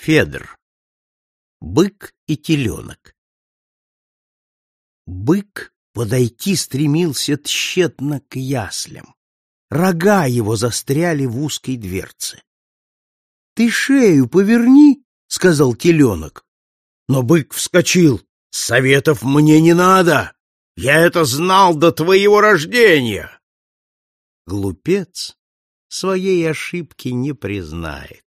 Федор. Бык и теленок. Бык подойти стремился тщетно к яслям. Рога его застряли в узкой дверце. — Ты шею поверни, — сказал теленок. Но бык вскочил. — Советов мне не надо. Я это знал до твоего рождения. Глупец своей ошибки не признает.